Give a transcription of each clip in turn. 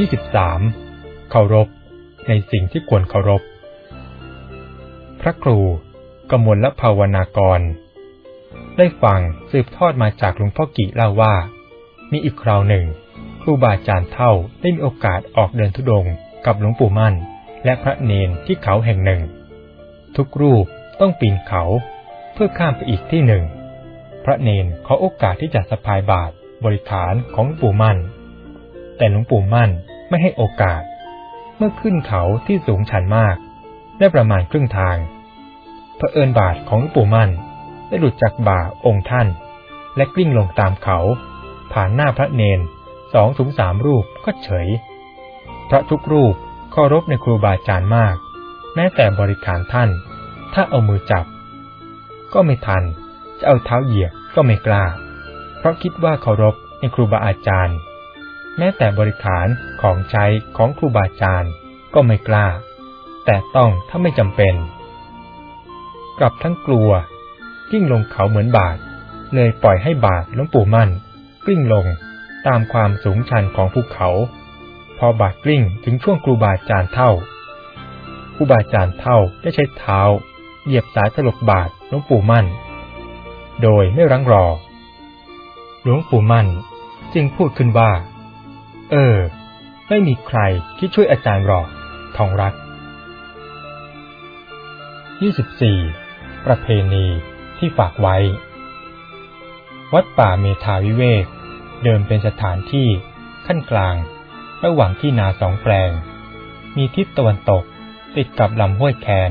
23. เคารพ ในสิ่งที่ควรเคารพ พระครูกมลและภาวนากร ได้ฟังสืบทอดมาจากหลวงพ่อกิเล่าว่า มีอีกคราวหนึ่งครูบาอาจารย์เท่าได้มีโอกาสออกเดินทุดงกับหลวงปู่มั่น และพระเนนที่เขาแห่งหนึ่ง ทุกรูปต้องปีนเขาเพื่อข้ามไปอีกที่หนึ่ง พระเนนขอโอกาสที่จะสะพายบาตรบริขารของหลวงปู่มั่น แต่หลวงปู่มั่น ไม่ให้โอกาส เมื่อขึ้นเขาที่สูงชันมาก ได้ประมาณครึ่งทางเผอิญบาทของหลวงปู่มั่น ได้หลุดจากบ่าองค์ท่าน และกลิ้งลงตามเขา ผ่านหน้าพระเนนสองถึงสามรูปก็เฉย พระทุกรูปเคารพในครูบาอาจารย์มาก แม้แต่บริขารท่าน ถ้าเอามือจับ ก็ไม่ทัน จะเอาเท้าเหยียบก็ไม่กล้า เพราะคิดว่าเคารพในครูบาอาจารย์ แม้แต่บริขารของใช้ของครูบาอาจารย์ก็ไม่กล้า แต่ต้องถ้าไม่จำเป็น กลับทั้งกลัว กิ้งลงเขาเหมือนบาทเลยปล่อยให้บาทหลวงปู่มั่น กลิ้งลงตามความสูงชันของภูเขา พอบาดกลิ้งถึงช่วงครูบาอาจารย์เท่าครูบาอาจารย์เท่าได้ใช้เท้า เหยียบสายถลกบาทหลวงปู่มั่น โดยไม่รังรอ หลวงปู่มั่นจึงพูดขึ้นว่า เออ ไม่มีใครที่ช่วยอาจารย์หรอก ทองรัก 24. ประเพณีที่ฝากไว้ วัดป่าเมธาวิเวก เดิมเป็นสถานที่ขั้นกลาง ระหว่างที่นาสองแปลง มีทิศตะวันตกติดกับลำห้วยแคน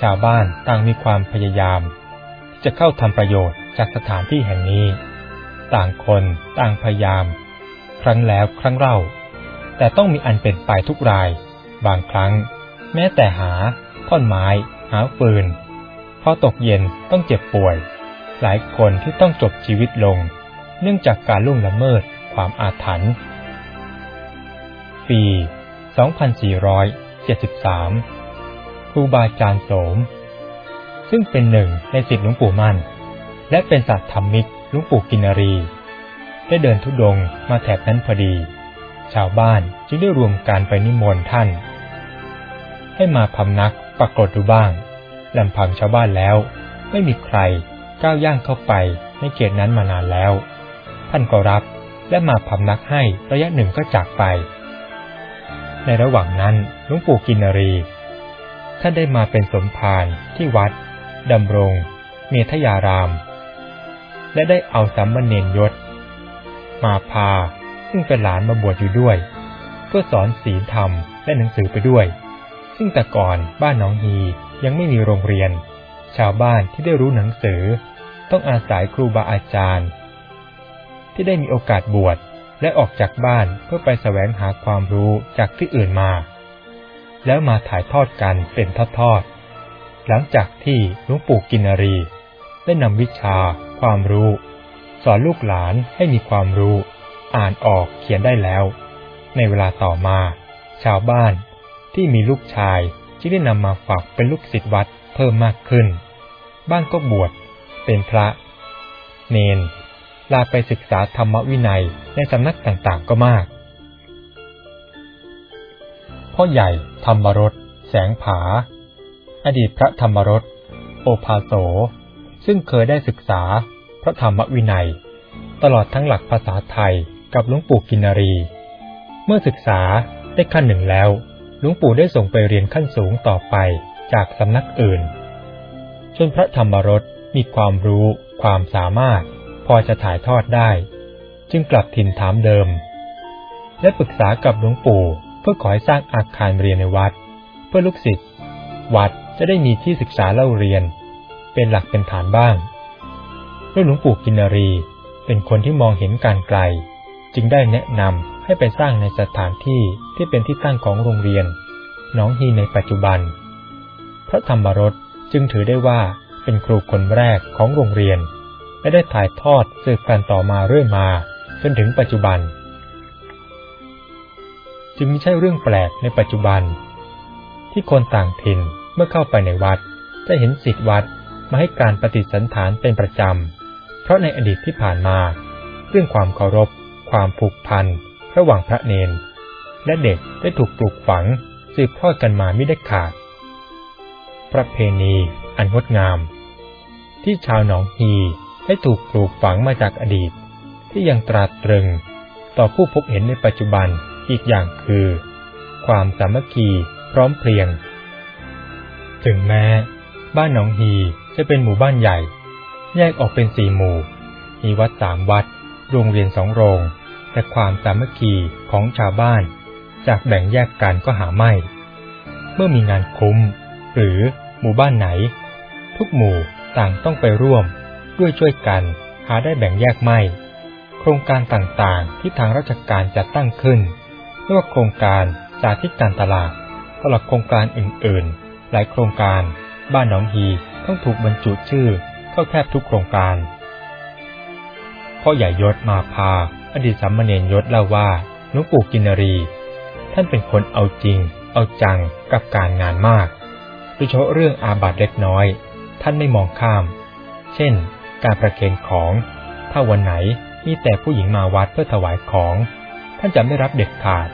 ชาวบ้านต่างมีความพยายาม ที่จะเข้าทำประโยชน์จากสถานที่แห่งนี้ ต่างคนต่างพยายาม ครั้งแล้วครั้งเล่า แต่ต้องมีอันเป็นไปทุกราย บางครั้ง แม้แต่หา ท่อนไม้ หาฟืนพอตกเย็นต้องเจ็บป่วย หลายคนที่ต้องจบชีวิตลง เนื่องจากการล่วงละเมิดความอาถรรพ์ปี 2473ครูบาอาจารย์โสม ซึ่งเป็นหนึ่งในสิทธิหลวงปู่มั่น และเป็นศาสัตธรรมิกหลวงปู่กินรี ได้เดินทุดงมาแถบนั้นพอดี ชาวบ้านจึงได้รวมการไปนิมนต์ท่าน ให้มาพำนักปรากฏดูบ้างลำพังชาวบ้านแล้ว ไม่มีใครก้าวย่างเข้าไปในเขตนั้นมานานแล้ว ท่านก็รับและมาพำนักให้ระยะหนึ่งก็จากไป ในระหว่างนั้นหลวงปู่กินรี ท่านได้มาเป็นสมภารที่วัดดำรง เมธยาราม และได้เอาสัมมเนนยศ มาพา ซึ่งเป็นหลานมาบวชอยู่ด้วย เพื่อสอนศีลธรรมและหนังสือไปด้วย ซึ่งแต่ก่อนบ้านน้องฮียังไม่มีโรงเรียน ชาวบ้านที่ได้รู้หนังสือ ต้องอาศัยครูบาอาจารย์ ที่ได้มีโอกาสบวชและออกจากบ้านเพื่อไปแสวงหาความรู้จากที่อื่นมา แล้วมาถ่ายทอดกันเป็นทอดๆหลังจากที่หลวงปู่กินรี ได้นำวิชาความรู้ สอนลูกหลานให้มีความรู้ อ่านออกเขียนได้แล้ว ในเวลาต่อมา ชาวบ้านที่มีลูกชายจึงได้นำมาฝากเป็นลูกศิษย์วัดเพิ่มมากขึ้น บ้างก็บวชเป็นพระ เนน ลาไปศึกษาธรรมวินัยในสำนักต่างๆก็มาก พ่อใหญ่ธรรมรสแสงผา อดีตพระธรรมรสโอภาโส ซึ่งเคยได้ศึกษา พระธรรมวินัย ตลอดทั้งหลักภาษาไทยกับหลวงปู่กินรี เมื่อศึกษาได้ขั้นหนึ่งแล้วหลวงปู่ได้ส่งไปเรียนขั้นสูงต่อไปจากสำนักอื่นจนพระธรรมรสมีความรู้ ความสามารถ พอจะถ่ายทอดได้ จึงกลับถิ่นฐามเดิม และปรึกษากับหลวงปู่เพื่อขอให้สร้างอาคารเรียนในวัด เพื่อลูกศิษย์วัดจะได้มีที่ศึกษาเล่าเรียน เป็นหลักเป็นฐานบ้าง ด้วยหลวงปู่กินรี เป็นคนที่มองเห็นการไกล จึงได้แนะนำให้ไปสร้างในสถานที่ที่เป็นที่ตั้งของโรงเรียน น้องฮีในปัจจุบัน พระธรรมรสจึงถือได้ว่าเป็นครูคนแรกของโรงเรียน และได้ถ่ายทอดสืบกันต่อมาเรื่อยมา จนถึงปัจจุบัน จึงไม่ใช่เรื่องแปลกในปัจจุบัน ที่คนต่างถิ่นเมื่อเข้าไปในวัด จะเห็นสิทธิวัดมาให้การปฏิสันฐานเป็นประจำ เพราะในอดีตที่ผ่านมา เรื่องความเคารพ ความผูกพัน ระหว่างพระเนน และเด็กได้ถูกปลูกฝังสืบทอดกันมาไม่ได้ขาด ประเพณีอันงดงาม ที่ชาวหนองฮีได้ถูกปลูกฝังมาจากอดีต ที่ยังตราตรึง ต่อผู้พบเห็นในปัจจุบันอีกอย่างคือ ความสามัคคีพร้อมเพรียง ถึงแม้ บ้านหนองฮีจะเป็นหมู่บ้านใหญ่ แยกออกเป็นสี่หมู่ มีวัดสามวัด โรงเรียนสองโรง แต่ความสามัคคีของชาวบ้าน จากแบ่งแยกกันก็หาไม่ เมื่อมีงานคุ้ม หรือหมู่บ้านไหน ทุกหมู่ต่างต้องไปร่วม ด้วยช่วยกันหาได้แบ่งแยกไม่ โครงการต่างๆที่ทางราชการจัดตั้งขึ้นไม่ว่าโครงการสาธิตการตลาดตลอดโครงการอื่นๆ หลายโครงการ บ้านหนองฮีต้องถูกบรรจุชื่อ เข้าแทบทุกโครงการ พ่อใหญ่ยศมาพา อดีตสามเณรยศเล่าว่าหลวงปู่กินรี ท่านเป็นคนเอาจริง เอาจังกับการงานมาก โดยเฉพาะเรื่องอาบัตเล็กน้อย ท่านไม่มองข้าม เช่น การประเคนของ ถ้าวันไหนมีแต่ผู้หญิงมาวัดเพื่อถวายของ ท่านจะไม่รับเด็ดขาด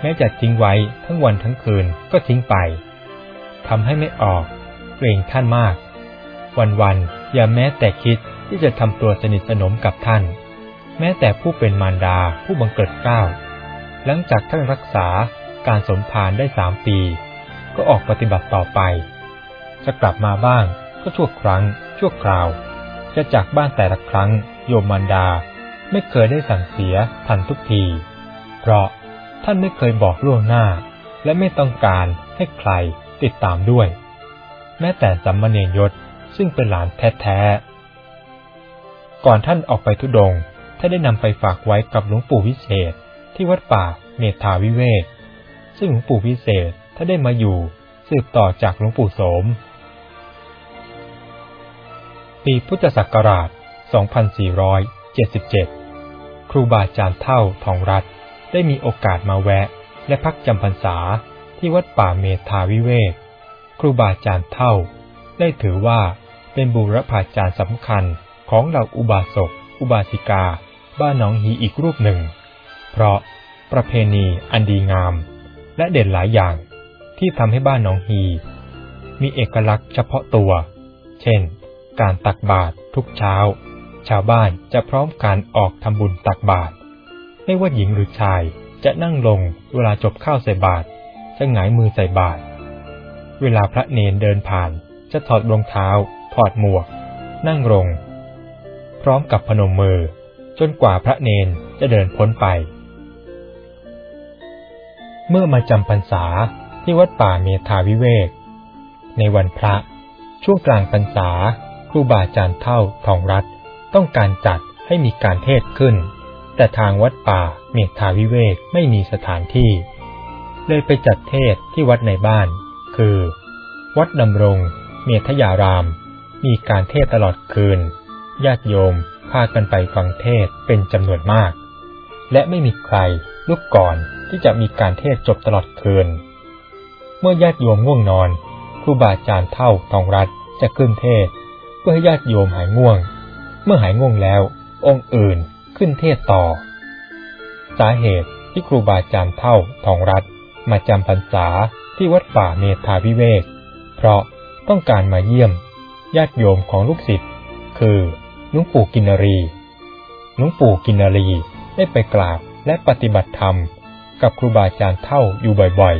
แม้จะทิ้งไว้ทั้งวันทั้งคืนก็ทิ้งไปทำให้ไม่ออก เกรงท่านมาก วันๆ อย่าแม้แต่คิดที่จะทำตัวสนิทสนมกับท่าน แม้แต่ผู้เป็นมารดาผู้บังเกิดเก้า หลังจากท่านรักษาการสมภารได้สามปี ก็ออกปฏิบัติต่อไป จะกลับมาบ้างก็ชั่วครั้ง ชั่วคราว จะจากบ้านแต่ละครั้ง โยมมารดาไม่เคยได้สั่งเสียทันทุกที เพราะท่านไม่เคยบอกล่วงหน้า และไม่ต้องการให้ใครติดตามด้วย แม้แต่สัมมเนยศ ซึ่งเป็นหลานแท้ๆ ก่อนท่านออกไปทุดงท่านได้นำไปฝากไว้กับหลวงปู่วิเศษ ที่วัดป่าเมธาวิเวกซึ่งหลวงปู่วิเศษท่านได้มาอยู่สืบต่อจากหลวงปู่โสม ปีพุทธศักราช 2477 ครูบาอาจารย์เท่าทองรัฐได้มีโอกาสมาแวะ และพักจำพรรษาที่วัดป่าเมธาวิเวกครูบาอาจารย์เท่า ได้ถือว่า เป็นบูรพาจารย์สำคัญของเหล่าอุบาสก อุบาสิกา บ้านหนองฮีอีกรูปหนึ่ง เพราะประเพณีอันดีงาม และเด่นหลายอย่างที่ทำให้บ้านหนองฮี มีเอกลักษณ์เฉพาะตัว เช่น การตักบาตรทุกเช้า ชาวบ้านจะพร้อมการออกทำบุญตักบาตรไม่ว่าหญิงหรือชายจะนั่งลงเวลาจบข้าวใส่บาตรจะหงายมือใส่บาตรเวลาพระเนนเดินผ่านจะถอดรองเท้า ถอดหมวก นั่งลง พร้อมกับพนมมือ จนกว่าพระเนนจะเดินพ้นไป เมื่อมาจำพรรษาที่วัดป่าเมธาวิเวก ในวันพระ ช่วงกลางพรรษาครูบาอาจารย์เท่าทองรัฐต้องการจัดให้มีการเทศขึ้น แต่ทางวัดป่าเมธาวิเวกไม่มีสถานที่ เลยไปจัดเทศที่วัดในบ้าน คือ วัดดำรง เมธยาราม มีการเทศตลอดคืน ญาติโยมพากันไปฟังเทศเป็นจำนวนมาก และไม่มีใครลุกก่อนที่จะมีการเทศจบตลอดคืน เมื่อญาติโยมง่วงนอนครูบาอาจารย์เท่าทองรัฐจะขึ้นเทศ เพื่อให้ญาติโยมหายง่วง เมื่อหายง่วงแล้ว องค์อื่นขึ้นเทศต่อ สาเหตุที่ครูบาอาจารย์เท่าทองรัฐมาจำพรรษาที่วัดป่าเมธาวิเวก เพราะต้องการมาเยี่ยม ญาติโยมของลูกศิษย์คือลุงปู่กินรีลุงปู่กินรีได้ไปกราบและปฏิบัติธรรม กับครูบาอาจารย์เท่าอยู่บ่อย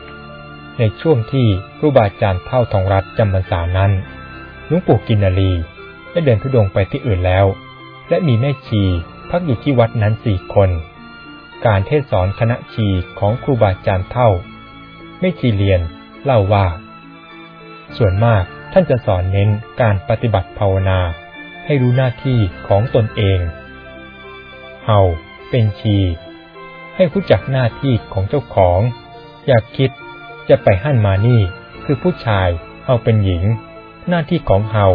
ๆ ในช่วงที่ครูบาอาจารย์เท่าทองรัฐจำพรรษานั้นลุงปู่กินรีได้เดินทุดงไปที่อื่นแล้ว และมีแม่ชีพักอยู่ที่วัดนั้นสี่คน การเทศสอนคณะชีของครูบาอาจารย์เท่า ไม่ชีเรียนเล่าว่า ส่วนมาก ท่านจะสอนเน้นการปฏิบัติภาวนา ให้รู้หน้าที่ของตนเองเฮาเป็นชี ให้รู้จักหน้าที่ของเจ้าของ อยากคิดจะไปหั่นมานี่คือผู้ชายเอาเป็นหญิง หน้าที่ของเฮา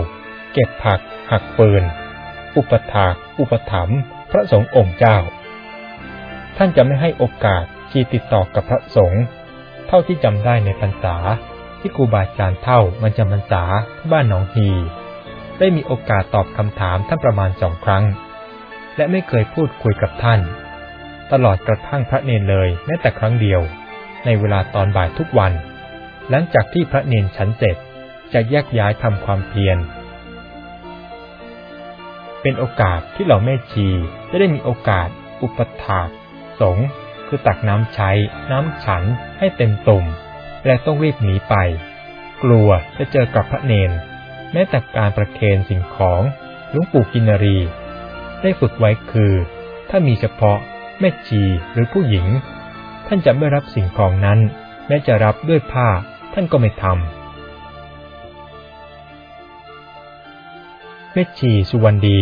เก็บผักหักปืน อุปถาก อุปถัมภ์พระสงฆ์องค์เจ้า ท่านจะไม่ให้โอกาสชีติดต่อกับพระสงฆ์เท่าที่จำได้ในพรรษา ที่ครูบาอาจารย์เท่ามันจำพรรษาที่บ้านหนองฮีได้มีโอกาสตอบคำถามท่านประมาณสองครั้ง และไม่เคยพูดคุยกับท่าน ตลอดกระทั่งพระเนนเลยแม้แต่ครั้งเดียว ในเวลาตอนบ่ายทุกวัน หลังจากที่พระเนนฉันเสร็จจะแยกย้ายทำความเพียรเป็นโอกาสที่เหล่าแม่ชีจะได้มีโอกาส อุปถากสงคือตักน้ำใช้ น้ำฉันให้เต็มตุ่ม และต้องรีบหนีไป กลัวจะเจอกับพระเนน แม้แต่การประเคนสิ่งของหลวงปู่กินรี ได้ฝึกไว้คือ ถ้ามีเฉพาะแม่ชีหรือผู้หญิง ท่านจะไม่รับสิ่งของนั้น แม้จะรับด้วยผ้าท่านก็ไม่ทำแม่ชีสุวรรณดี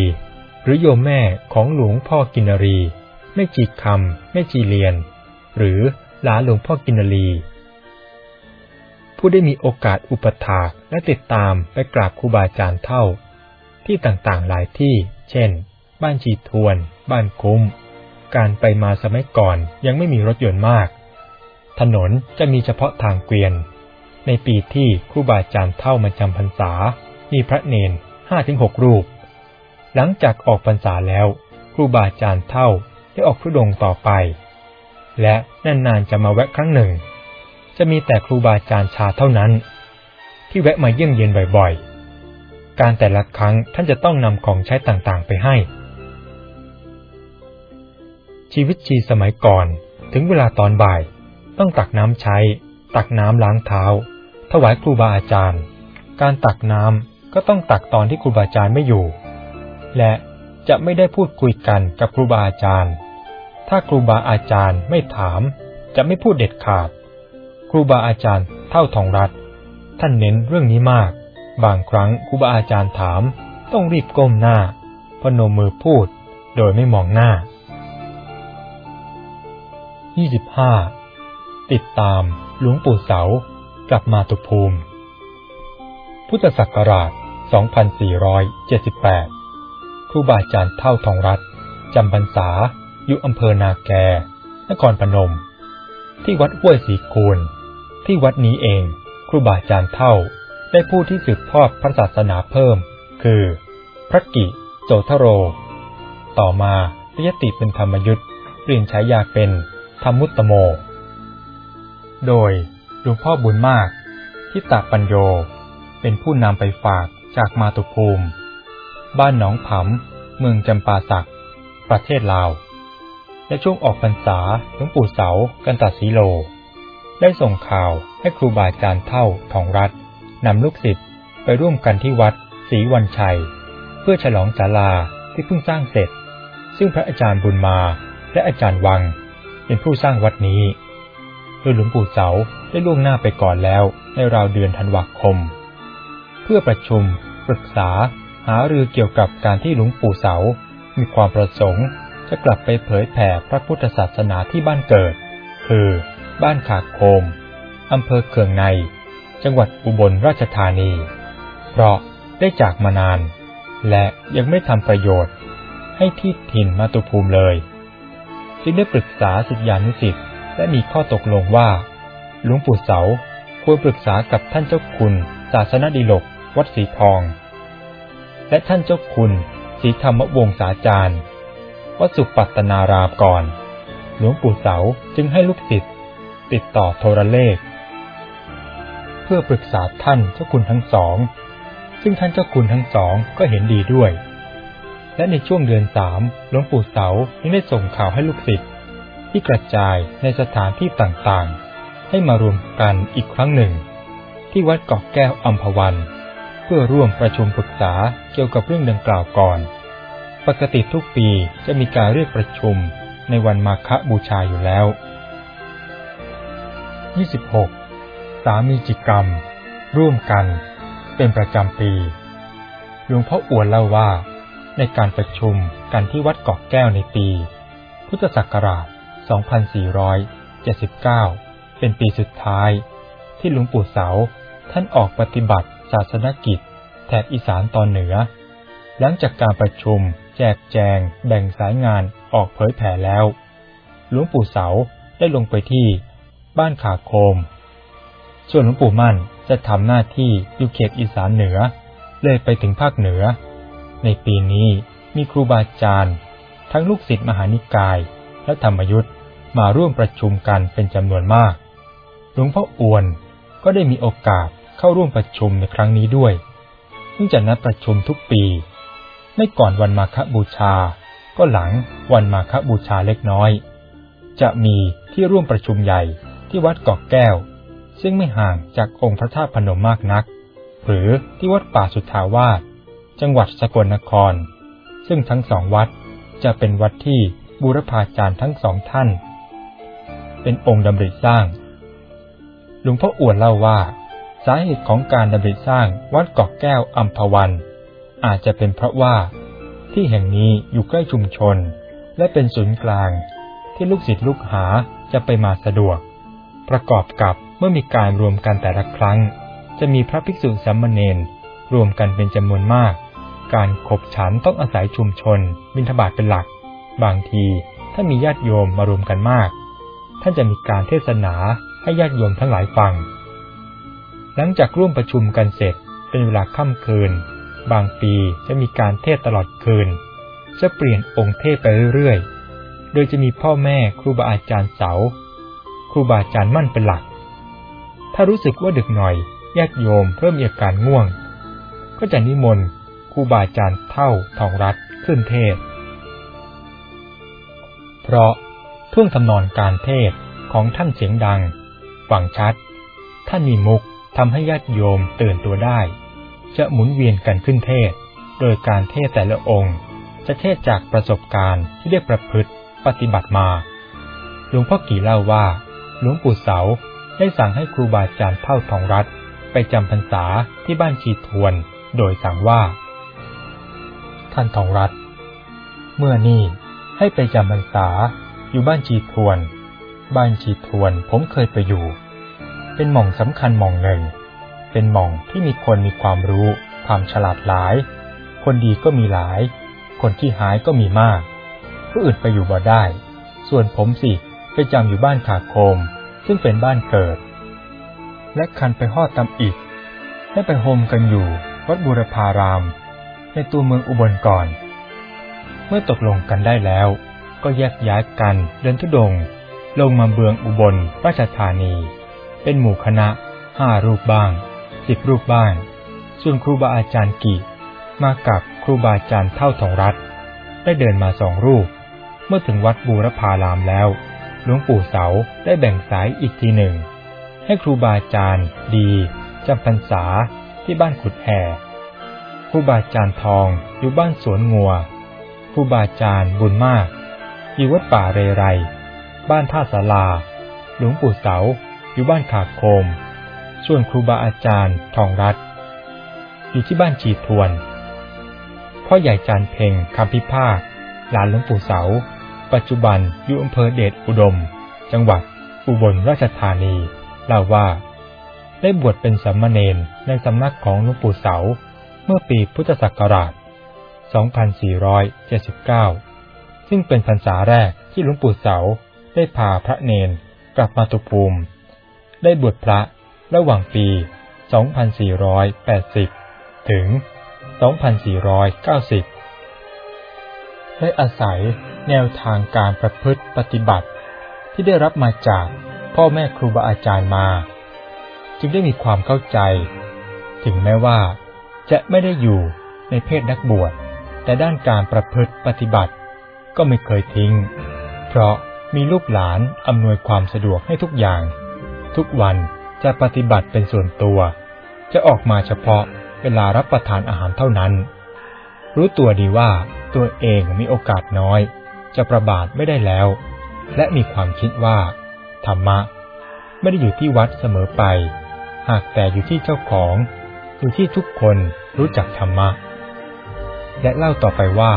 หรือโยมแม่ของหลวงพ่อกินรีแม่จีคำแม่จีเลียน หรือหลานหลวงพ่อกินรี ผู้ได้มีโอกาสอุปถากและติดตามไปกราบครูบาอาจารย์เท่า ที่ต่างๆหลายที่ เช่น บ้านชีทวน บ้านคุ้ม การไปมาสมัยก่อนยังไม่มีรถยนต์มาก ถนนจะมีเฉพาะทางเกวียน ในปีที่ครูบาอาจารย์เท่ามาจำพรรษา มีพระเนนห้าถึงหกรูป หลังจากออกพรรษาแล้วครูบาอาจารย์เท่าได้ออกทุดงต่อไป และนานๆจะมาแวะครั้งหนึ่ง จะมีแต่ครูบาอาจารย์ชาเท่านั้น ที่แวะมาเยี่ยมเยียนบ่อยๆ การแต่ละครั้งท่านจะต้องนำของใช้ต่างๆ ไปให้ ชีวิตชีสมัยก่อน ถึงเวลาตอนบ่าย ต้องตักน้ำใช้ ตักน้ำล้างเท้า ถวายครูบาอาจารย์ การตักน้ำก็ต้องตักตอนที่ครูบาอาจารย์ไม่อยู่ และจะไม่ได้พูดคุยกันกับครูบาอาจารย์ ถ้าครูบาอาจารย์ไม่ถาม จะไม่พูดเด็ดขาด รูบาอาจารย์เท่าทองรัฐท่านเน้นเรื่องนี้มาก บางครั้งครูบาอาจารย์ถาม ต้องรีบก้มหน้า พนมมือพูด โดยไม่มองหน้า 25. ติดตามหลวงปู่เสากลับมาตุภูมิ พุทธศักราช 2478 ครูบาอาจารย์เท่าทองรัฐจำพรรษาอยู่อำเภอนาแก นครพนม ที่วัดห้วยสีคูน ที่วัดนี้เอง ครูบาอาจารย์เท่าได้ผู้ที่สืบทอดพระศาสนาเพิ่ม คือ พระกิ โจทโร ต่อมาพิยติเป็นธรรมยุทธ์เปลี่ยนฉายาเป็นธรรมุตตโม โดยหลวงพ่อบุญมาก ทิตาปัญโย เป็นผู้นำไปฝากจากมาตุภูมิ บ้านหนองผำเมืองจำปาสัก ประเทศลาว และช่วงออกพรรษาหลวงปู่เสา กันตัดสีโล ได้ส่งข่าวให้ครูบาอาจารย์เท่าทองรัฐนำลูกศิษย์ไปร่วมกันที่วัดศรีวันชัย เพื่อฉลองศาลาที่เพิ่งสร้างเสร็จ ซึ่งพระอาจารย์บุญมาและอาจารย์วัง เป็นผู้สร้างวัดนี้ โดยหลวงปู่เสาได้ล่วงหน้าไปก่อนแล้วในราวเดือนธันวาคม เพื่อประชุม ปรึกษา หารือเกี่ยวกับการที่หลวงปู่เสา มีความประสงค์จะกลับไปเผยแผ่พระพุทธศาสนาที่บ้านเกิด คือ บ้านขาโคม อำเภอเคืองใน จังหวัดอุบลราชธานี เพราะได้จากมานาน และยังไม่ทำประโยชน์ ให้ที่ถิ่นมาตุภูมิเลย จึงได้ปรึกษาสิทธิานุสิทธิ์และมีข้อตกลงว่า หลวงปู่เสาควรปรึกษากับท่านเจ้าคุณ ศาสนดิลกวัดสีทอง และท่านเจ้าคุณศรีธรรมวงศาจารย์วัดสุปัตตนารามก่อน หลวงปู่เสาจึงให้ลูกศิษย์ ติดต่อโทรเลข เพื่อปรึกษาท่านเจ้าคุณทั้งสอง ซึ่งท่านเจ้าคุณทั้งสองก็เห็นดีด้วย และในช่วงเดือนสามหลวงปู่เสายังได้ส่งข่าวให้ลูกศิษย์ที่กระจายในสถานที่ต่างๆ ให้มารวมกันอีกครั้งหนึ่ง ที่วัดเกาะแก้วอัมพวัน เพื่อร่วมประชุมปรึกษาเกี่ยวกับเรื่องดังกล่าวก่อน ปกติทุกปีจะมีการเรียกประชุมในวันมาฆบูชาอยู่แล้ว 26. สามีจิกรรม ร่วมกัน เป็นประจำปี หลวงพ่ออวนเล่าว่า ในการประชุมกันที่วัดเกาะแก้วในปี พุทธศักราช 2479 เป็นปีสุดท้าย ที่หลวงปู่เสา ท่านออกปฏิบัติศาสนกิจ แถบอีสานตอนเหนือ หลังจากการประชุมแจกแจงแบ่งสายงานออกเผยแผ่แล้ว หลวงปู่เสาได้ลงไปที่ บ้านขาโคม ส่วนหลวงปู่มั่นจะทำหน้าที่อยู่เขตอีสานเหนือ เลยไปถึงภาคเหนือ ในปีนี้มีครูบาอาจารย์ ทั้งลูกศิษย์มหานิกาย และธรรมยุทธ์มาร่วมประชุมกันเป็นจำนวนมาก หลวงพ่ออวนก็ได้มีโอกาสเข้าร่วมประชุมในครั้งนี้ด้วย ซึ่งจะนัดประชุมทุกปี ไม่ก่อนวันมาฆบูชา ก็หลังวันมาฆบูชาเล็กน้อย จะมีที่ร่วมประชุมใหญ่ ที่วัดเกาะแก้ว ซึ่งไม่ห่างจากองค์พระธาตุพนมมากนัก หรือที่วัดป่าสุทธาวาสจังหวัดสกลนคร ซึ่งทั้งสองวัดจะเป็นวัดที่บูรพาจารย์ทั้งสองท่าน เป็นองค์ดำริสร้าง หลวงพ่ออวดเล่าว่า สาเหตุของการดำริสร้างวัดเกาะแก้วอัมพวัน อาจจะเป็นเพราะว่าที่แห่งนี้อยู่ใกล้ชุมชน และเป็นศูนย์กลาง ที่ลูกศิษย์ลูกหาจะไปมาสะดวก ประกอบกับเมื่อมีการรวมกันแต่ละครั้ง จะมีพระภิกษุสามเณรรวมกันเป็นจำนวนมาก การขบฉันต้องอาศัยชุมชน บิณฑบาตเป็นหลัก บางทีถ้ามีญาติโยมมารวมกันมาก ท่านจะมีการเทศนาให้ญาติโยมทั้งหลายฟัง หลังจากร่วมประชุมกันเสร็จเป็นเวลาค่ำคืน บางปีจะมีการเทศตลอดคืน จะเปลี่ยนองค์เทศไปเรื่อยๆ โดยจะมีพ่อแม่ครูบาอาจารย์เสา รูบาอาจารย์มั่นเป็นหลัก ถ้ารู้สึกว่าดึกหน่อยญาติโยมเริ่มมีอาการง่วง ก็จะนิมนต์ครูบาอาจารย์เท่าทองรัตขึ้นเทศ เพราะท่วงทำนอนการเทศของท่านเสียงดังฟังชัด ท่านมีมุกทำให้ญาติโยมตื่นตัวได้ จะหมุนเวียนกันขึ้นเทศ โดยการเทศแต่ละองค์ จะเทศจากประสบการณ์ที่ได้ประพฤติปฏิบัติมา หลวงพ่อกี่เล่าว่า หลวงปู่เสาได้สั่งให้ครูบาอาจารย์เท่าทองรัตไปจำพรรษาที่บ้านชีทวน โดยสั่งว่า ท่านทองรัตเมื่อนี่ให้ไปจำพรรษาอยู่บ้านชีทวน บ้านชีทวนผมเคยไปอยู่ เป็นหม่องสำคัญหม่องหนึ่ง เป็นหม่องที่มีคนมีความรู้ความฉลาดหลาย คนดีก็มีหลาย คนที่หายก็มีมาก ผู้อื่นไปอยู่บ่ได้ ส่วนผมสิ ไปจำอยู่บ้านขาโคม ซึ่งเป็นบ้านเกิด และคันไปหอดตำอีก ให้ไปโฮมกันอยู่วัดบูรพาราม ในตัวเมืองอุบลก่อน เมื่อตกลงกันได้แล้ว ก็แยกย้ายกันเดินทุดง ลงมาเบืองอุบลราชธานี เป็นหมู่คณะห้ารูปบ้างสิบรูปบ้าง ส่วนครูบาอาจารย์กี่มากับครูบาอาจารย์เท่าทองรัตได้เดินมาสองรูป เมื่อถึงวัดบูรพารามแล้ว หลวงปู่เสาได้แบ่งสายอีกทีหนึ่ง ให้ครูบาอาจารย์ ดีจำพรรษาที่บ้านขุดแห่ครูบาอาจารย์ทองอยู่บ้านสวนงัวครูบาอาจารย์บุญมากอยู่วัดป่าเรไร บ้านท่าสาลา หลวงปู่เสาอยู่บ้านขาโคม ส่วนครูบาอาจารย์ทองรัตอยู่ที่บ้านจีทวนพ่อใหญ่จานเพ่งคำพิพากหลานหลวงปู่เสา ปัจจุบันอยู่อำเภอเดชอุดม จังหวัดอุบลราชธานีเล่าว่า ได้บวชเป็นสามเณรในสำนักของหลวงปู่เสา เมื่อปีพุทธศักราช 2479 ซึ่งเป็นพรรษาแรกที่หลวงปู่เสาได้พาพระเนนกลับมาตุภูมิ ได้บวชพระระหว่างปี 2480 ถึง 2490 ได้อาศัย แนวทางการประพฤติปฏิบัติ ที่ได้รับมาจากพ่อแม่ครูบาอาจารย์มา จึงได้มีความเข้าใจ ถึงแม้ว่า จะไม่ได้อยู่ในเพศนักบวช แต่ด้านการประพฤติปฏิบัติ ก็ไม่เคยทิ้ง เพราะมีลูกหลานอำนวยความสะดวกให้ทุกอย่าง ทุกวันจะปฏิบัติเป็นส่วนตัว จะออกมาเฉพาะเวลารับประทานอาหารเท่านั้น รู้ตัวดีว่าตัวเองมีโอกาสน้อย จะประบาทไม่ได้แล้ว และมีความคิดว่า ธรรมะ ไม่ได้อยู่ที่วัดเสมอไป หากแต่อยู่ที่เจ้าของ อยู่ที่ทุกคนรู้จักธรรมะ และเล่าต่อไปว่า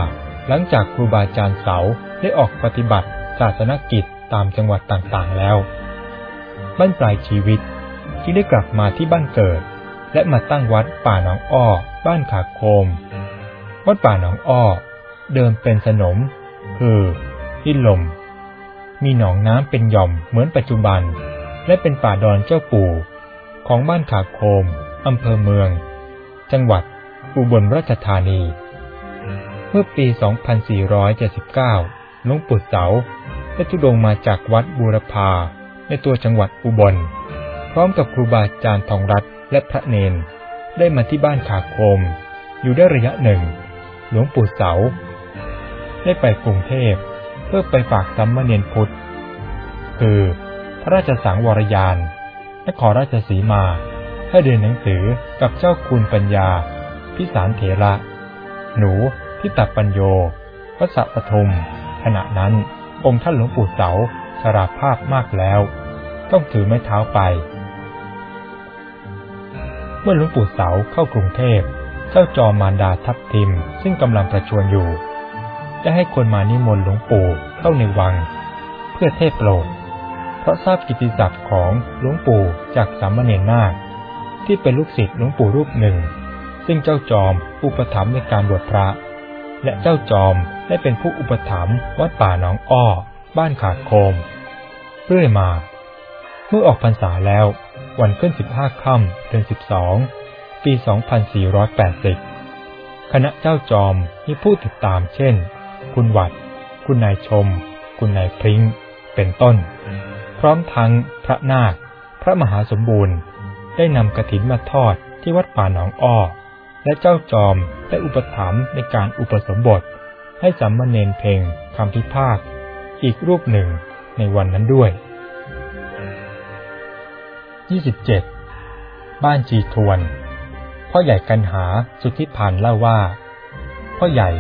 หลังจากครูบาอาจารย์เสาได้ออกปฏิบัติศาสนกิจตามจังหวัดต่างๆแล้วบ้านปลายชีวิตที่ได้กลับมาที่บ้านเกิด และมาตั้งวัดป่าหนองอ้อ บ้านขาโคม วัดป่าหนองอ้อ เดิมเป็นสนม คือที่ลม มีหนองน้ำเป็นหย่อมเหมือนปัจจุบัน และเป็นป่าดอนเจ้าปู่ ของบ้านขาโคมอำเภอเมือง จังหวัดอุบลราชธานี เมื่อปี 2479หลวงปู่เสาได้ทุดงมาจากวัดบูรพาในตัวจังหวัดอุบล พร้อมกับครูบาอาจารย์ทองรัตและพระเนน ได้มาที่บ้านขาโคม อยู่ได้ระยะหนึ่ง หลวงปู่เสา ได้ไปกรุงเทพ เพื่อไปฝากสัมมาเนนพุทธ คือ พระราชสังวรยานและขอราชสีมา ให้เรียนหนังสือกับเจ้าคุณปัญญา พิสารเถระ หนูทิตปัญโยวัสปทุม ขณะนั้นองค์ท่านหลวงปู่เสาชราภาพมากแล้ว ต้องถือไม้เท้าไป เมื่อหลวงปู่เสาเข้ากรุงเทพเจ้าจอมมารดาทับทิมซึ่งกำลังประชวรอยู่ ได้ให้คนมานิมนต์หลวงปู่เข้าในวัง เพื่อเทศโปรด เพราะทราบกิติศัพท์ของหลวงปู่จากสามเณรนาคที่เป็นลูกศิษย์หลวงปู่รูปหนึ่ง ซึ่งเจ้าจอมอุปถัมภ์ในการบวชพระ และเจ้าจอมได้เป็นผู้อุปถัมภ์วัดป่าหนองอ้อ บ้านขาดโคมเรื่อยมา เมื่อออกพรรษาแล้ว วันขึ้นสิบห้าค่ำเดือนสิบสองปีสองพันสี่ร้อยแปดสิบคณะเจ้าจอมมีผู้ติดตามเช่น คุณวัด คุณนายชม คุณนายพริ้ง เป็นต้น พร้อมทั้งพระนาค พระมหาสมบูรณ์ ได้นำกระถินมาทอดที่วัดป่าหนองอ้อ และเจ้าจอมได้อุปถัมภ์ในการอุปสมบท ให้สัมมเนนเพงคำพิพากอีกรูปหนึ่งในวันนั้นด้วย 27. บ้านจีทวน พ่อใหญ่กันหาสุทธิพันธ์เล่าว่า พ่อใหญ่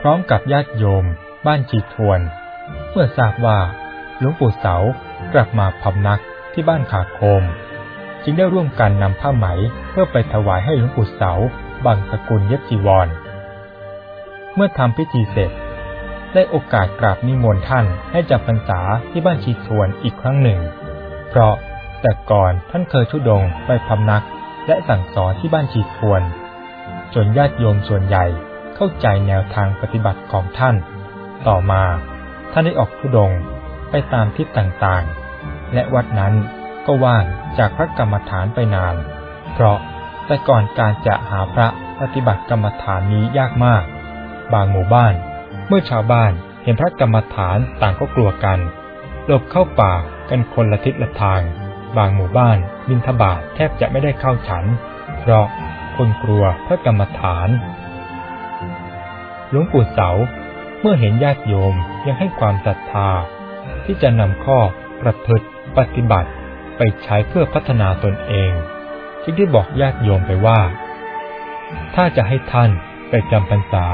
พร้อมกับญาติโยม บ้านจีทวน เมื่อทราบว่าหลวงปู่เสากลับมาพำนักที่บ้านขาโคม จึงได้ร่วมกันนำผ้าไหมเพื่อไปถวายให้หลวงปู่เสาบางสกุลเย็บจีวร เมื่อทำพิธีเสร็จ ได้โอกาสกราบนิมนต์ท่านให้จำพรรษาที่บ้านชีทวนอีกครั้งหนึ่ง เพราะแต่ก่อนท่านเคยชุดงไปพำนักและสั่งสอนที่บ้านชีทวน จนญาติโยมส่วนใหญ่ เข้าใจแนวทางปฏิบัติของท่าน ต่อมาท่านได้ออกทุดงไปตามทิศต่างๆ และวัดนั้นก็ว่างจากพระกรรมฐานไปนาน เพราะแต่ก่อนการจะหาพระปฏิบัติกรรมฐานนี้ยากมาก บางหมู่บ้าน เมื่อชาวบ้านเห็นพระกรรมฐานต่างก็กลัวกัน หลบเข้าป่ากันคนละทิศละทาง บางหมู่บ้านบินทบาทแทบจะไม่ได้เข้าฉัน เพราะคนกลัวพระกรรมฐาน หลวงปู่เสา เมื่อเห็นญาติโยมยังให้ความศรัทธา ที่จะนำข้อประพฤติปฏิบัติไปใช้เพื่อพัฒนาตนเอง จึงได้บอกญาติโยมไปว่า ถ้าจะให้ท่านไปจำพรรษา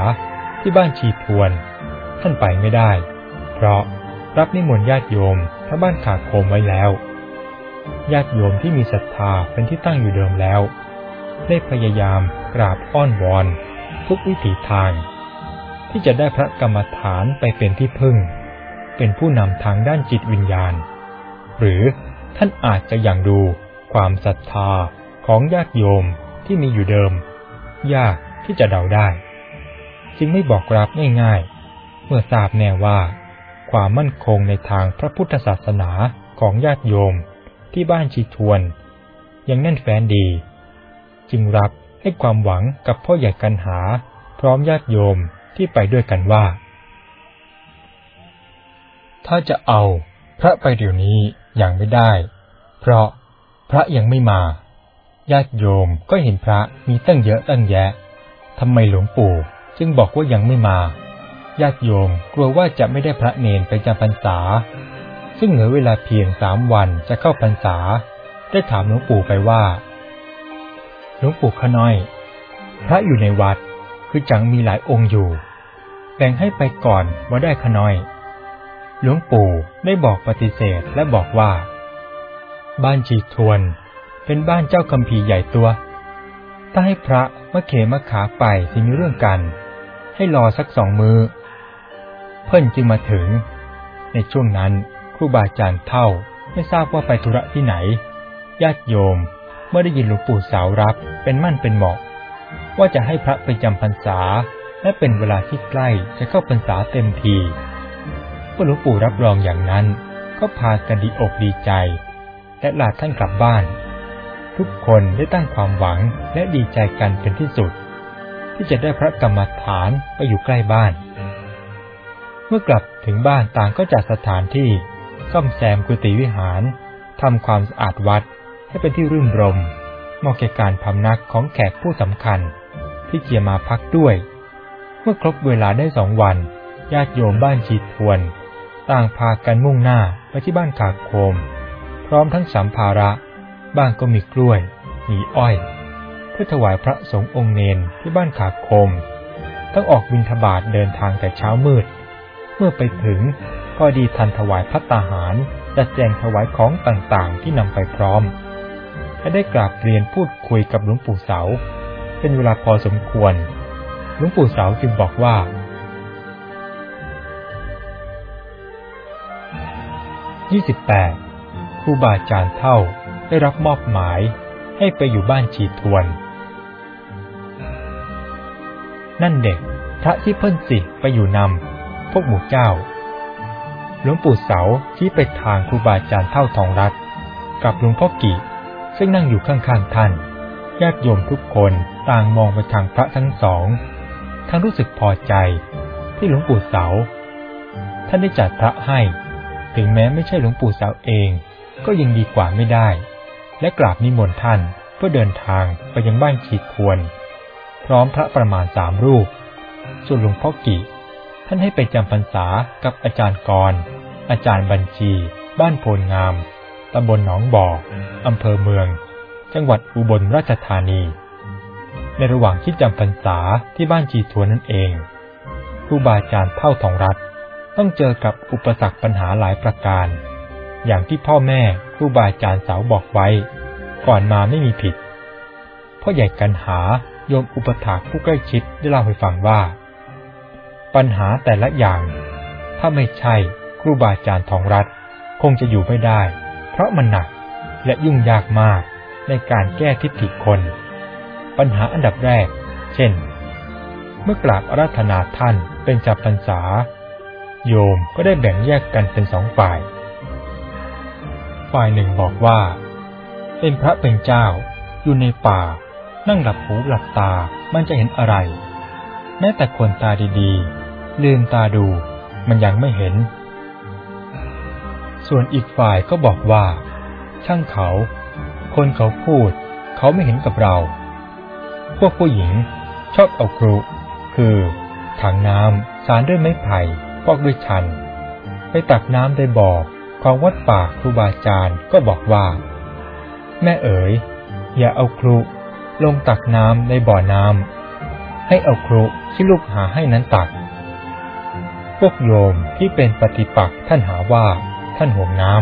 ที่บ้านชีทวน ท่านไปไม่ได้ เพราะรับนิมนต์ญาติโยมพระบ้านขาโคมไว้แล้ว ญาติโยมที่มีศรัทธาเป็นที่ตั้งอยู่เดิมแล้ว ได้พยายามกราบอ้อนวอน ทุกวิถีทาง ที่จะได้พระกรรมฐานไปเป็นที่พึ่ง เป็นผู้นำทางด้านจิตวิญญาณ หรือท่านอาจจะอย่างดูความศรัทธาของญาติโยมที่มีอยู่เดิม ยากที่จะเดาได้ จึงไม่บอกรับง่ายๆ เมื่อทราบแน่ว่า ความมั่นคงในทางพระพุทธศาสนาของญาติโยมที่บ้านชีทวน ยังแน่นแฟ้นดี จึงรับให้ความหวังกับพ่อใหญ่กันหา พร้อมญาติโยม ที่ไปด้วยกันว่า ถ้าจะเอาพระไปเดี๋ยวนี้ยังไม่ได้ เพราะพระยังไม่มา ญาติโยมก็เห็นพระมีตั้งเยอะตั้งแยะทำไมหลวงปู่จึงบอกว่ายังไม่มา ญาติโยมกลัวว่าจะไม่ได้พระเนนไปจำพรรษา ซึ่งเหลือเวลาเพียงสามวันจะเข้าพรรษา ได้ถามหลวงปู่ไปว่า หลวงปู่ขน้อย พระอยู่ในวัดคือจังมีหลายองค์อยู่ แบ่งให้ไปก่อนว่าได้ขน้อย หลวงปู่ได้บอกปฏิเสธและบอกว่า บ้านจีทวน เป็นบ้านเจ้าคำพีใหญ่ตัว ถ้าให้พระมะเขมะขาไปจะมีเรื่องกัน ให้รอสักสองมือ เพิ่นจึงมาถึง ในช่วงนั้นครูบาอาจารย์เท่าไม่ทราบว่าไปธุระที่ไหน ญาติโยมเมื่อได้ยินหลวงปู่สาวรับเป็นมั่นเป็นเหมาะ ว่าจะให้พระไปจำพรรษา และเป็นเวลาที่ใกล้จะเข้าพรรษาเต็มทีเมื่อหลวงปู่รับรองอย่างนั้น ก็พากันดีอกดีใจ และลาท่านกลับบ้าน ทุกคนได้ตั้งความหวังและดีใจกันเป็นที่สุด ที่จะได้พระกรรมฐานไปอยู่ใกล้บ้าน เมื่อกลับถึงบ้านต่างก็จัดสถานที่ซ่อมแซมกุฏิวิหารทำความสะอาดวัดให้เป็นที่รื่นรมเหมาะแก่การพำนักของแขกผู้สำคัญ ที่เกียมาพักด้วย มื่อครบเวลาได้สองวันญาติโยมบ้านชีทวน ต่างพากันมุ่งหน้าไปที่บ้านขากโคม พร้อมทั้งสัมภาระ บ้างก็มีกล้วย มีอ้อย เพื่อถวายพระสงฆ์องค์เนนที่บ้านขากโคม ต้องออกบินทบาทเดินทางแต่เช้ามืด เมื่อไปถึงก็ดีทันถวายพัตตาหารจัดแจงถวายของต่างๆที่นำไปพร้อมและได้กราบเรียนพูดคุยกับหลวงปู่เสา เป็นเวลาพอสมควร หลวงปู่เสาจึงบอกว่า 28. ครูบาอาจารย์เท่าได้รับมอบหมายให้ไปอยู่บ้านชีทวน นั่นเด็กพระที่เพิ่นสิไปอยู่นำพวกหมู่เจ้า หลวงปู่เสาที่ไปทางครูบาอาจารย์เท่าทองรัตกับหลวงพ่อกีซึ่งนั่งอยู่ข้างๆท่านญาติโยมทุกคนต่างมองไปทางพระทั้งสอง ทั้งรู้สึกพอใจที่หลวงปู่เสา ท่านได้จัดพระให้ ถึงแม้ไม่ใช่หลวงปู่เสาเอง ก็ยังดีกว่าไม่ได้ และกราบนิมนต์ท่านเพื่อเดินทางไปยังบ้านขีดควร พร้อมพระประมาณสามรูป ส่วนหลวงพ่อกิท่านให้ไปจำพรรษากับอาจารย์กร อาจารย์บัญชี บ้านโพลงามตำบลหนองบ่ออำเภอเมือง จังหวัดอุบลราชธานี ในระหว่างที่จำพรรษาที่บ้านจีทวนนั่นเองครูบาอาจารย์เท่าทองรัฐต้องเจอกับอุปสรรคปัญหาหลายประการ อย่างที่พ่อแม่ครูบาอาจารย์สาวบอกไว้ ก่อนมาไม่มีผิดพ่อใหญ่กันหาโยมอุปถากผู้ใกล้ชิดได้เล่าให้ฟังว่า ปัญหาแต่ละอย่าง ถ้าไม่ใช่ครูบาอาจารย์ทองรัฐคงจะอยู่ไม่ได้ เพราะมันหนักและยุ่งยากมากในการแก้ทิฏฐิคน ปัญหาอันดับแรก เช่น เมื่อกราบอาราธนาท่านเป็นจับพรรษา โยมก็ได้แบ่งแยกกันเป็นสองฝ่าย ฝ่ายหนึ่งบอกว่า เป็นพระเป็นเจ้า อยู่ในป่า นั่งหลับหูหลับตามันจะเห็นอะไร แม้แต่คนตาดีๆ ลืมตาดูมันยังไม่เห็น ส่วนอีกฝ่ายก็บอกว่า ช่างเขา คนเขาพูด เขาไม่เห็นกับเรา พวกผู้หญิงชอบเอาครุ คือถังน้ำสารด้วยไม้ไผ่ปอกด้วยชัน ไปตักน้ำในบ่อของวัดป่าครูบาอาจารย์ก็บอกว่า แม่เอ๋ย อย่าเอาครุลงตักน้ำในบ่อน้ำให้เอาครุที่ลูกหาให้นั้นตัก พวกโยมที่เป็นปฏิปักษ์ท่านหาว่าท่านห่วงน้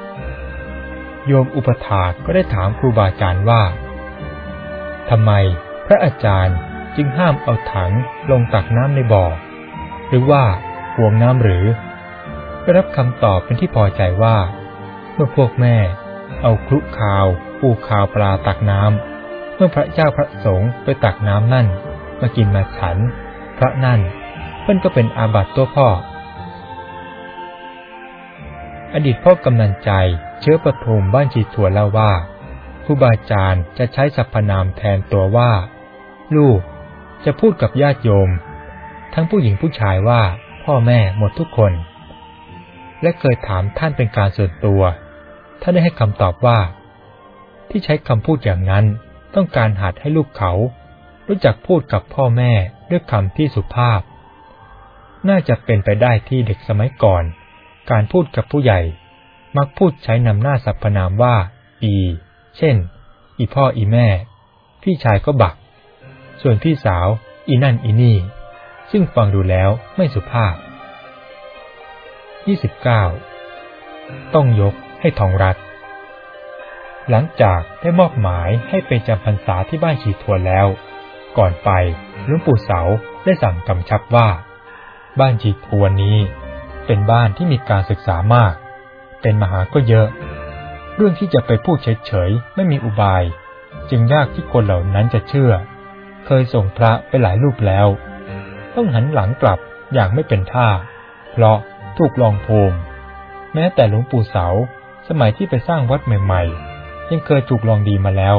ำโยมอุปถาก็ได้ถามครูบาอาจารย์ว่า ทำไมพระอาจารย์จึงห้ามเอาถังลงตักน้ำในบ่อ หรือว่าห่วงน้ำหรือได้รับคำตอบเป็นที่พอใจว่า เมื่อพวกแม่ เอาคลุกข่าว ปูข่าวปลาตักน้ำเมื่อพระเจ้าพระสงฆ์ไปตักน้ำนั่น มากินมาฉัน พระนั่นเพิ่นก็เป็นอาบัติตัวพ่อ อดีตพ่อกำนันใจเชื้อปฐุมบ้านจีถัวเล่าว่า ครูบาอาจารย์จะใช้สรรพนามแทนตัวว่า ลูก จะพูดกับญาติโยม ทั้งผู้หญิงผู้ชายว่าพ่อแม่หมดทุกคน และเคยถามท่านเป็นการส่วนตัวท่านได้ให้คำตอบว่า ที่ใช้คำพูดอย่างนั้นต้องการหัดให้ลูกเขา รู้จักพูดกับพ่อแม่ด้วยคำที่สุภาพ น่าจะเป็นไปได้ที่เด็กสมัยก่อน การพูดกับผู้ใหญ่ มักพูดใช้นำหน้าสรรพนามว่า อี เช่น อีพ่ออีแม่ พี่ชายก็บัก ส่วนพี่สาว อีนั่นอีนี่ ซึ่งฟังดูแล้วไม่สุภาพ 29. ต้องยกให้ทองรัฐ หลังจากได้มอบหมายให้ไปจำพรรษาที่บ้านชีทวนแล้ว ก่อนไปหลวงปู่เสาได้สั่งกำชับว่า บ้านชีทวนนี้ เป็นบ้านที่มีการศึกษามาก เป็นมหาก็เยอะ เรื่องที่จะไปพูดเฉยๆไม่มีอุบาย จึงยากที่คนเหล่านั้นจะเชื่อ เคยส่งพระไปหลายรูปแล้ว ต้องหันหลังกลับอย่างไม่เป็นท่า เพราะถูกลองโพมแม้แต่หลวงปู่เสา สมัยที่ไปสร้างวัดใหม่ๆ ยังเคยถูกลองดีมาแล้ว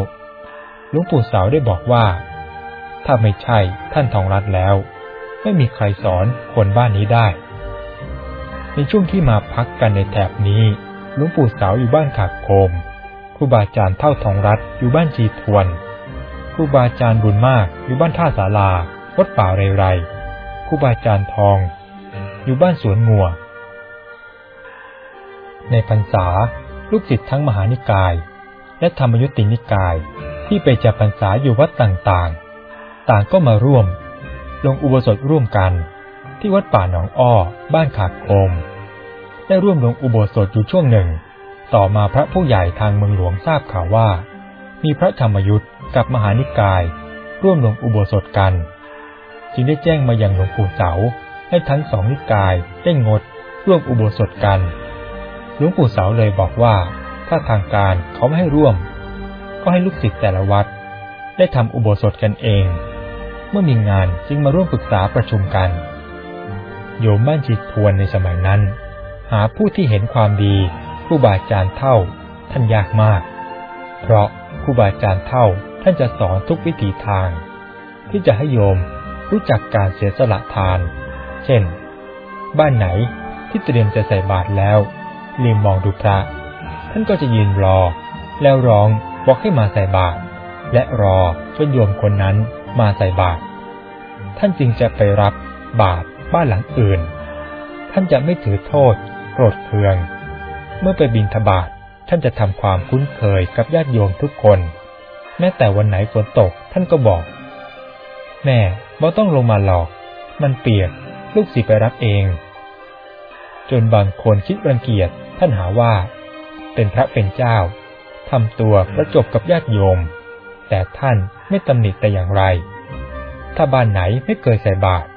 หลวงปู่เสาได้บอกว่า ถ้าไม่ใช่ท่านทองรัตแล้ว ไม่มีใครสอนคนบ้านนี้ได้ ในช่วงที่มาพักกันในแถบนี้ หลวงปู่สาวอยู่บ้านขากโคม ครูบาอาจารย์เท่าทองรัฐอยู่บ้านชีทวน ครูบาอาจารย์บุญมากอยู่บ้านท่าสาราวัดป่าเรไร ครูบาอาจารย์ทอง อยู่บ้านสวนงัว ในพรรษาลูกศิษย์ทั้งมหานิกาย และธรรมยุตินิกายที่ไปจับพรรษาอยู่วัดต่างๆ ต่างก็มาร่วม ลงอุโบสถร่วมกัน ที่วัดป่าหนองอ้อ บ้านขาดโคม ได้ร่วมลงอุโบสถอยู่ช่วงหนึ่ง ต่อมาพระผู้ใหญ่ทางเมืองหลวงทราบข่าวว่า มีพระธรรมยุทธ์กับมหานิกาย ร่วมลงอุโบสถกัน จึงได้แจ้งมาอยังหลวงปู่เสาให้ทั้งสองนิกายได้งด ร่วมอุโบสถกัน หลวงปู่เสาเลยบอกว่า ถ้าทางการเขาไม่ให้ร่วม ก็ให้ลูกศิษย์แต่ละวัด ได้ทำอุโบสถกันเอง เมื่อมีงานจึงมาร่วมปรึกษาประชุมกัน โยมบ้านจิตทวนในสมัยนั้น หาผู้ที่เห็นความดีครูบาอาจารย์เท่า ท่านยากมาก เพราะครูบาอาจารย์เท่าท่านจะสอนทุกวิถีทาง ที่จะให้โยมรู้จักการเสียสละทาน เช่น บ้านไหนที่เตรียมจะใส่บาตรแล้วลืมมองดูพระ ท่านก็จะยืนรอ แล้วร้องบอกให้มาใส่บาตรและรอจนโยมคนนั้นมาใส่บาตรท่านจึงจะไปรับบาตรบ้านหลังอื่น ท่านจะไม่ถือโทษ โกรธเคือง เมื่อไปบินทบาทท่านจะทำความคุ้นเคยกับญาติโยมทุกคน แม้แต่วันไหนฝนตกท่านก็บอก แม่บ่ต้องลงมาหลอก มันเปียก ลูกศิไปรับเอง จนบางคนคิดรังเกียจท่านหาว่า เป็นพระเป็นเจ้าทำตัวประจบกับญาติโยม แต่ท่านไม่ตำหนิแต่อย่างไร ถ้าบ้านไหนไม่เคยใส่บาตร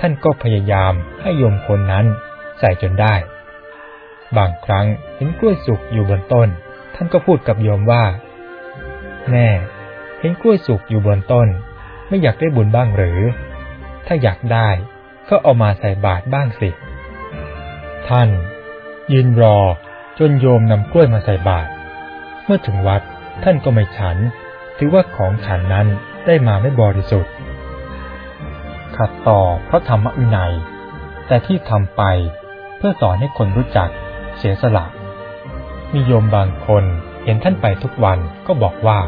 ท่านก็พยายามให้โยมคนนั้นใส่จนได้ บางครั้งเห็นกล้วยสุกอยู่บนต้น ท่านก็พูดกับโยมว่า แม่เห็นกล้วยสุกอยู่บนต้น ไม่อยากได้บุญบ้างหรือ ถ้าอยากได้ก็เอามาใส่บาตรบ้างสิ ท่านยืนรอจนโยมนำกล้วยมาใส่บาตรเมื่อถึงวัดท่านก็ไม่ฉัน ถือว่าของฉันนั้นได้มาไม่บริสุทธิ์ ขัดต่อพระธรรมวินัย แต่ที่ทำไปเพื่อสอนให้คนรู้จัก เสียสละ มีโยมบางคนเห็นท่านไปทุกวันก็บอกว่า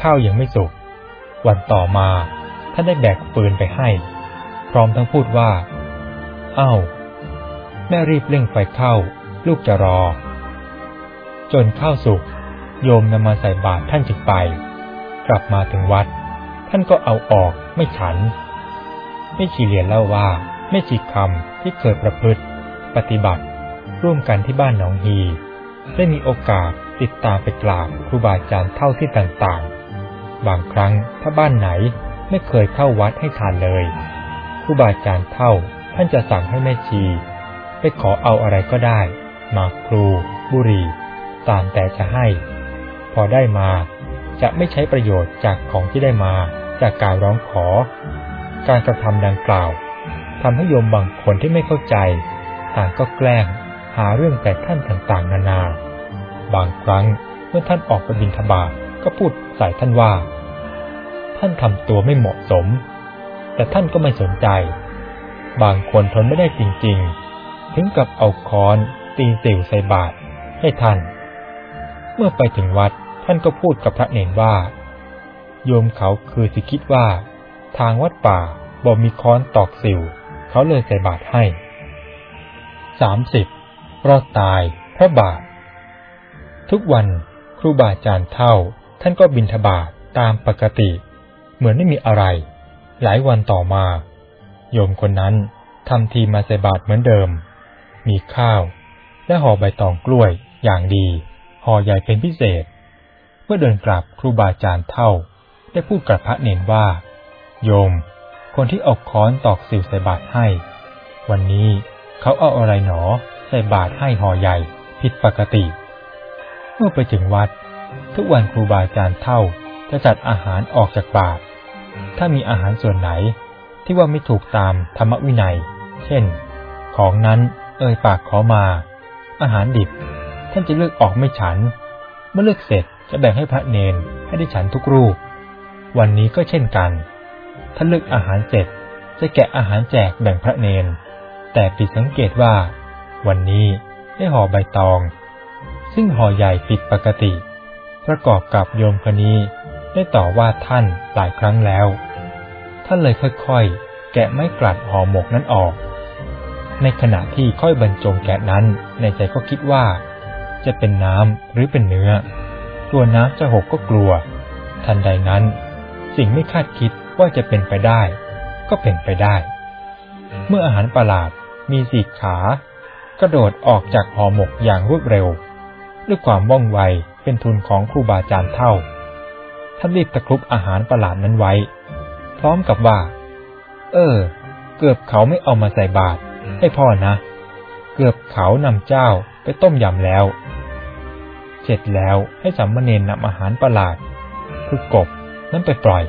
ข้าวยังไม่สุก วันต่อมาท่านได้แบกปืนไปให้ พร้อมทั้งพูดว่า เอา้า แม่รีบเร่งไฟเข้า ลูกจะรอ จนข้าวสุก โยมนำมาใส่บาตรท่านจึงไป กลับมาถึงวัด ท่านก็เอาออกไม่ฉัน ไม่ชีเรียนเล่าว่า ไม่ชีคำที่เคยประพฤติ ปฏิบัติ ร่วมกันที่บ้านหนองฮี ได้มีโอกาสติดตามไปกราบครูบาอาจารย์เท่าที่ต่างๆ บางครั้งถ้าบ้านไหนไม่เคยเข้าวัดให้ทานเลยครูบาอาจารย์เท่าท่านจะสั่งให้แม่ชี ไปขอเอาอะไรก็ได้ มาครู บุรีตามแต่จะให้ พอได้มาจะไม่ใช้ประโยชน์จากของที่ได้มาจากการร้องขอ การกระทำดังกล่าวทำให้โยมบางคนที่ไม่เข้าใจ ต่างก็แกล้ง หาเรื่องแต่ท่านต่างๆ นานา บางครั้งเมื่อท่านออกไปบินทบาทก็พูดใส่ท่านว่า ท่านทำตัวไม่เหมาะสม แต่ท่านก็ไม่สนใจ บางคนทนไม่ได้จริงๆ ถึงกับเอาค้อนตีสิวใส่บาตรให้ท่าน เมื่อไปถึงวัดท่านก็พูดกับพระเนรว่า โยมเขาคือสิคิดว่า ทางวัดป่าบอกมีค้อนตอกสิว เขาเลยใส่บาตรให้สามสิบ รอดตาย พระบาท ทุกวันครูบาอาจารย์เท่าท่านก็บินทบาทตามปกติ เหมือนไม่มีอะไร หลายวันต่อมา โยมคนนั้นทำทีมาใส่บาตรเหมือนเดิม มีข้าว และห่อใบตองกล้วยอย่างดี ห่อใหญ่เป็นพิเศษ เมื่อเดินกลับครูบาอาจารย์เท่า ได้พูดกับพระเนนว่า โยม คนที่เอาค้อนตอกสิวใส่บาตรให้ วันนี้เขาเอาอะไรหนอ ส่บาตรให้ห่อใหญ่ผิดปกติ เมื่อไปถึงวัด ทุกวันครูบาอาจารย์เท่าจะจัดอาหารออกจากบาตรถ้ามีอาหารส่วนไหนที่ว่าไม่ถูกตามธรรมวินัย เช่น ของนั้นเอ่ยปากขอมา อาหารดิบ ท่านจะเลือกออกไม่ฉัน เมื่อเลือกเสร็จจะแบ่งให้พระเนนให้ได้ฉันทุกรูป วันนี้ก็เช่นกัน ท่านเลือกอาหารเสร็จจะแกะอาหารแจกแบ่งพระเนน แต่ปิดสังเกตว่า วันนี้ได้ห่อใบตอง ซึ่งห่อใหญ่ผิดปกติ ประกอบกับโยมคนนี้ได้ต่อว่าท่านหลายครั้งแล้ว ท่านเลยค่อยๆ แกะไม้กลัดห่อหมกนั้นออก ในขณะที่ค่อยบรรจงแกะนั้นในใจก็คิดว่า จะเป็นน้ำหรือเป็นเนื้อ ตัวน้ำจะหกก็กลัว ทันใดนั้น สิ่งไม่คาดคิดว่าจะเป็นไปได้ ก็เป็นไปได้ เมื่ออาหารประหลาดมีสี่ขา กระโดดออกจากหอหมกอย่างรวดเร็ว ด้วยความว่องไวเป็นทุนของครูบาอาจารย์เท่า ท่านรีบตะครุบอาหารประหลาดนั้นไว้ พร้อมกับว่า เออ เกือบเขาไม่เอามาใส่บาตรให้พ่อนะ เกือบเขานำเจ้าไปต้มยำแล้ว เสร็จแล้วให้สัมมเนนนำอาหารประหลาด คือกบนั้นไปปล่อย